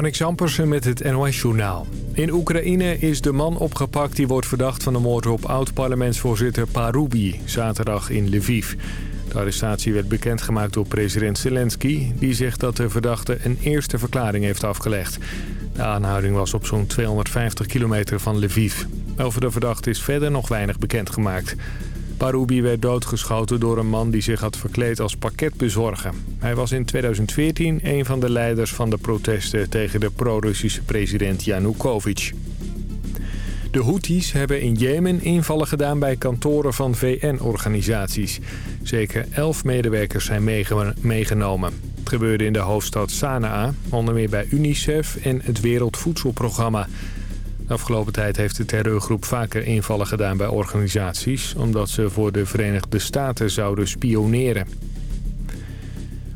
Marnik Ampersen met het NOS-journaal. In Oekraïne is de man opgepakt die wordt verdacht van de moord op oud-parlementsvoorzitter Parubi... zaterdag in Lviv. De arrestatie werd bekendgemaakt door president Zelensky... die zegt dat de verdachte een eerste verklaring heeft afgelegd. De aanhouding was op zo'n 250 kilometer van Lviv. Over de verdachte is verder nog weinig bekendgemaakt... Parubi werd doodgeschoten door een man die zich had verkleed als pakketbezorger. Hij was in 2014 een van de leiders van de protesten tegen de pro-Russische president Yanukovych. De Houthis hebben in Jemen invallen gedaan bij kantoren van VN-organisaties. Zeker elf medewerkers zijn meegenomen. Het gebeurde in de hoofdstad Sanaa, onder meer bij UNICEF en het Wereldvoedselprogramma. Afgelopen tijd heeft de terreurgroep vaker invallen gedaan bij organisaties... omdat ze voor de Verenigde Staten zouden spioneren.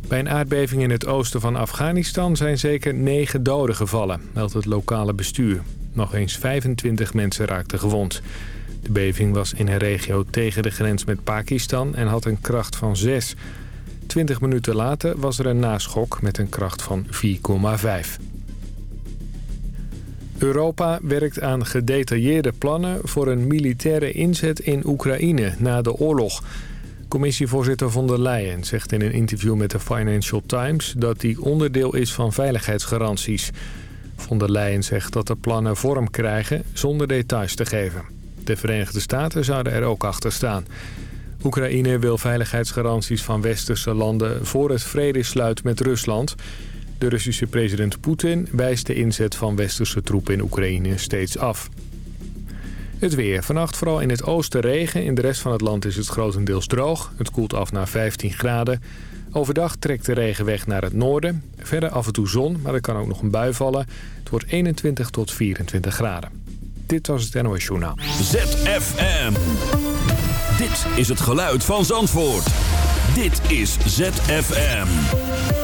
Bij een aardbeving in het oosten van Afghanistan zijn zeker negen doden gevallen, meldt het lokale bestuur. Nog eens 25 mensen raakten gewond. De beving was in een regio tegen de grens met Pakistan en had een kracht van 6. 20 minuten later was er een naschok met een kracht van 4,5. Europa werkt aan gedetailleerde plannen voor een militaire inzet in Oekraïne na de oorlog. Commissievoorzitter von der Leyen zegt in een interview met de Financial Times dat die onderdeel is van veiligheidsgaranties. Von der Leyen zegt dat de plannen vorm krijgen zonder details te geven. De Verenigde Staten zouden er ook achter staan. Oekraïne wil veiligheidsgaranties van westerse landen voor het vredesluit met Rusland... De Russische president Poetin wijst de inzet van westerse troepen in Oekraïne steeds af. Het weer. Vannacht vooral in het oosten regen. In de rest van het land is het grotendeels droog. Het koelt af naar 15 graden. Overdag trekt de regen weg naar het noorden. Verder af en toe zon, maar er kan ook nog een bui vallen. Het wordt 21 tot 24 graden. Dit was het NOS Journaal. ZFM. Dit is het geluid van Zandvoort. Dit is ZFM.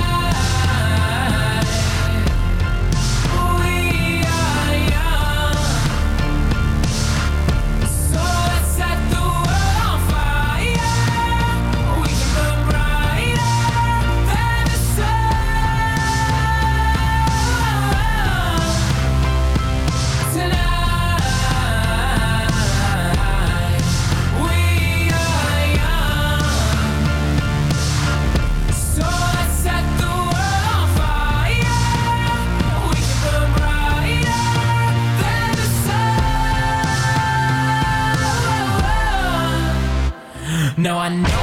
I know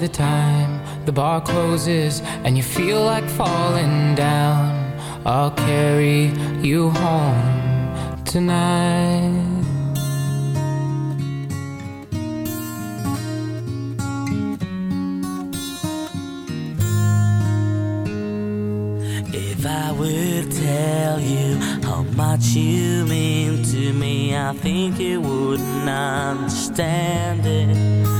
the time the bar closes and you feel like falling down. I'll carry you home tonight. If I would tell you how much you mean to me, I think you wouldn't understand it.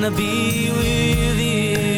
Wanna be with you.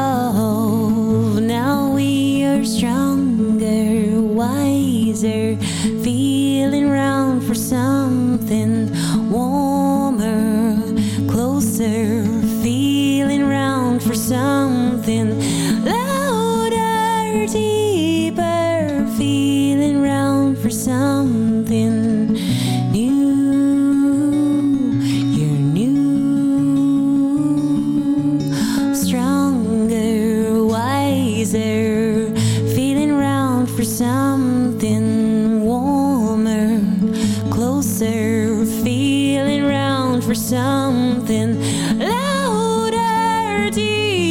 Something louder, deeper,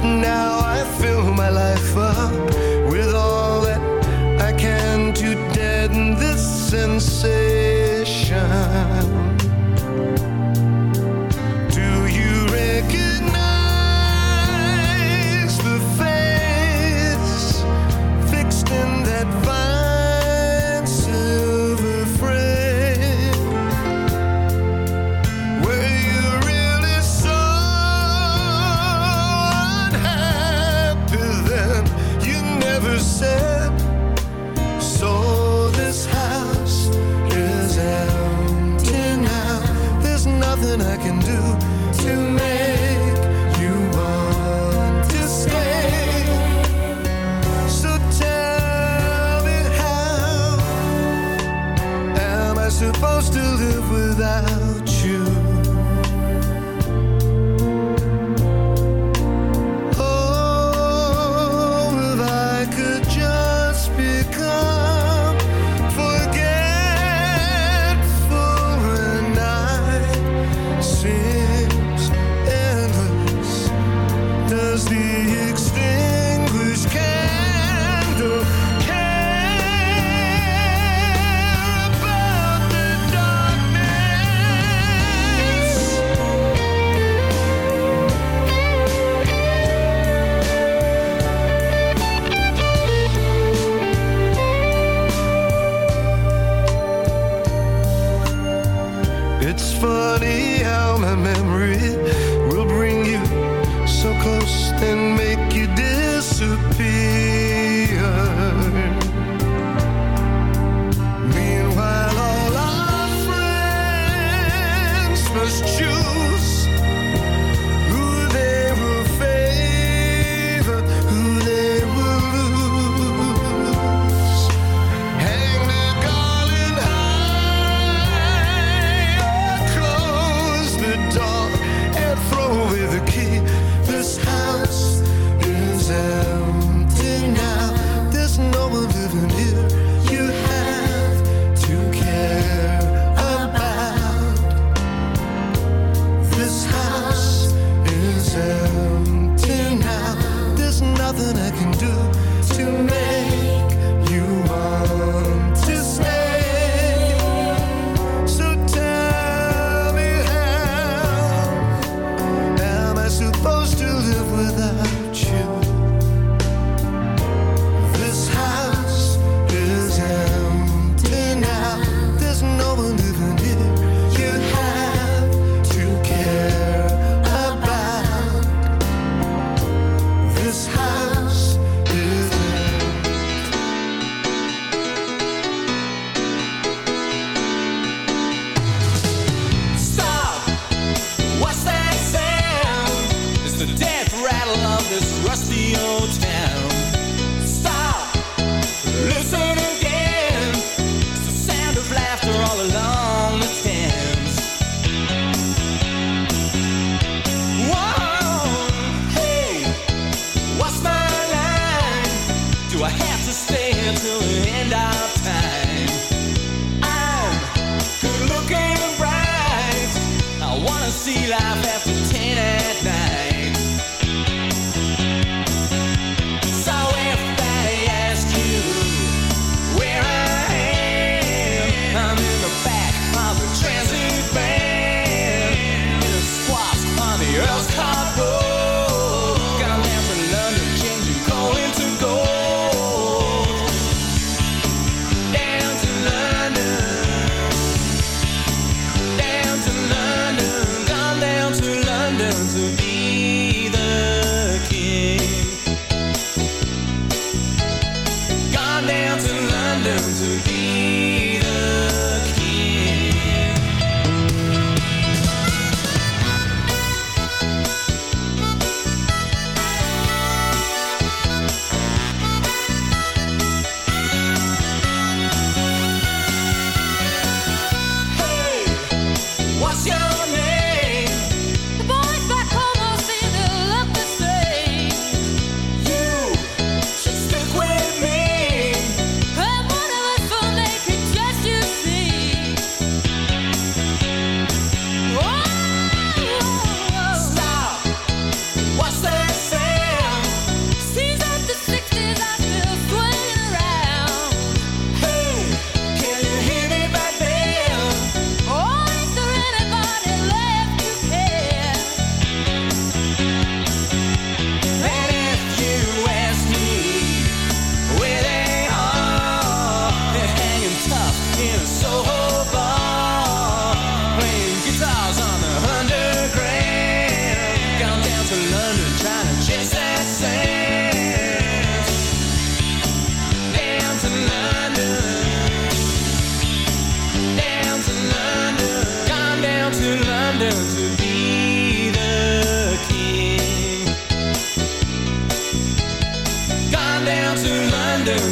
But now I fill my life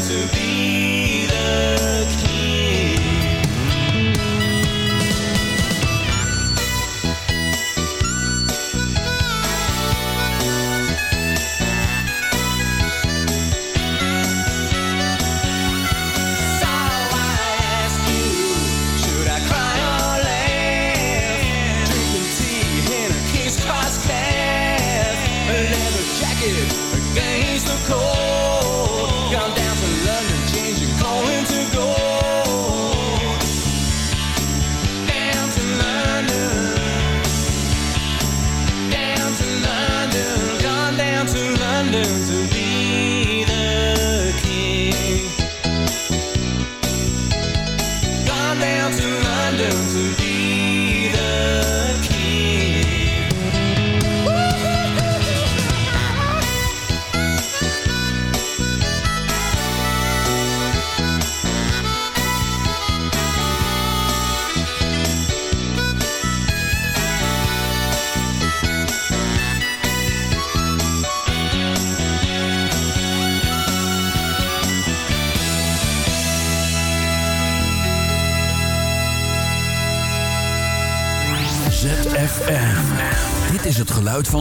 to be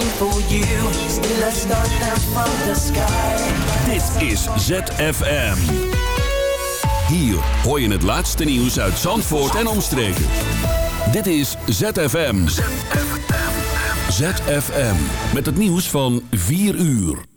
For you. From the sky. Dit is ZFM. Hier hoor je het laatste nieuws uit Zandvoort en omstreken. Dit is ZFM. ZFM. Met het nieuws van 4 uur.